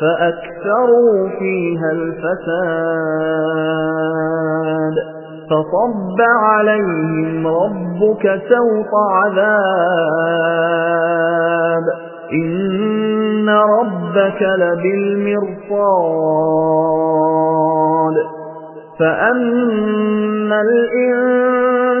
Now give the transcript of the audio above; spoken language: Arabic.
فأكثروا فيها الفساد. فصب عليهم ربك سوط عذاب. إن ربك لبالمرصاد. فأما